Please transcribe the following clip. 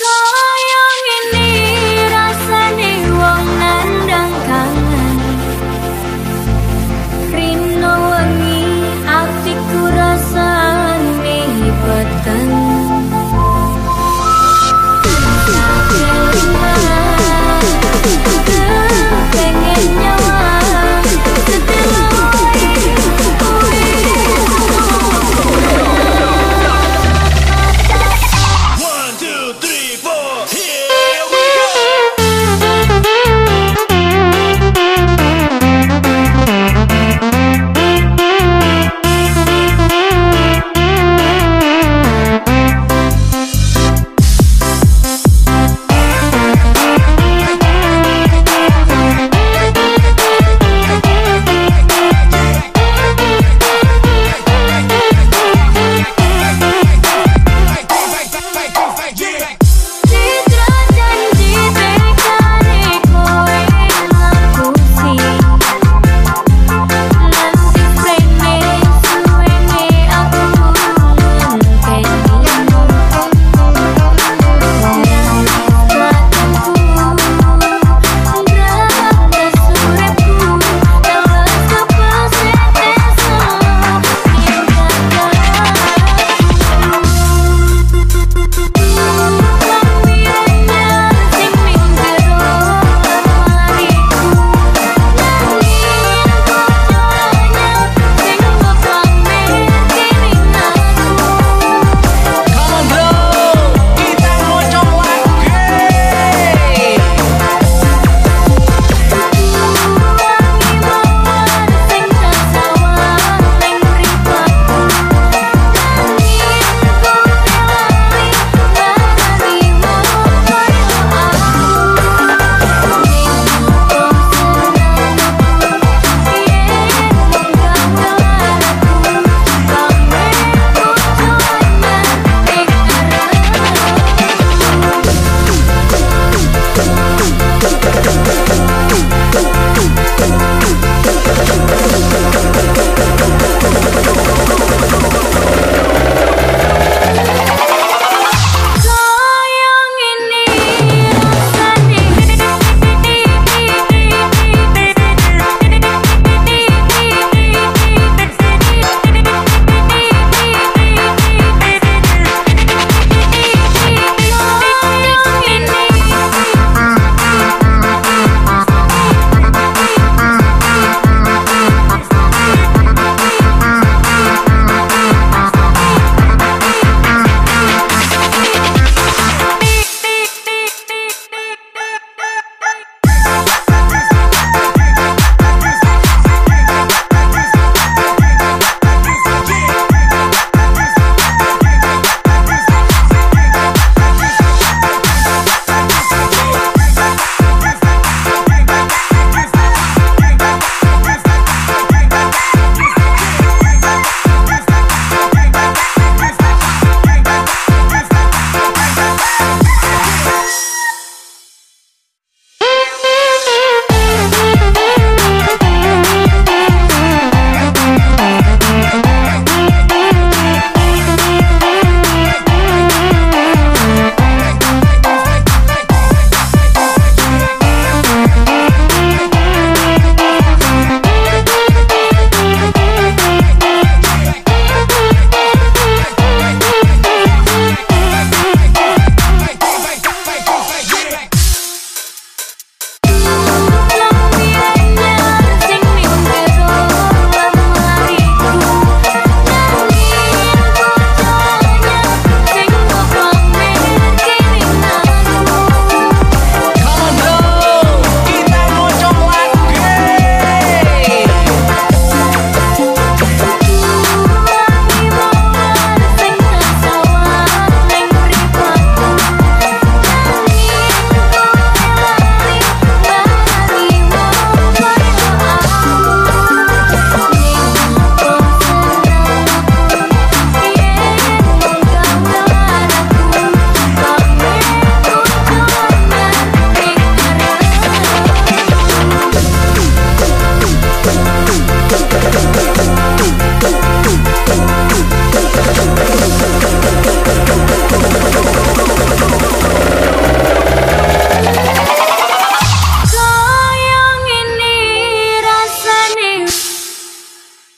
说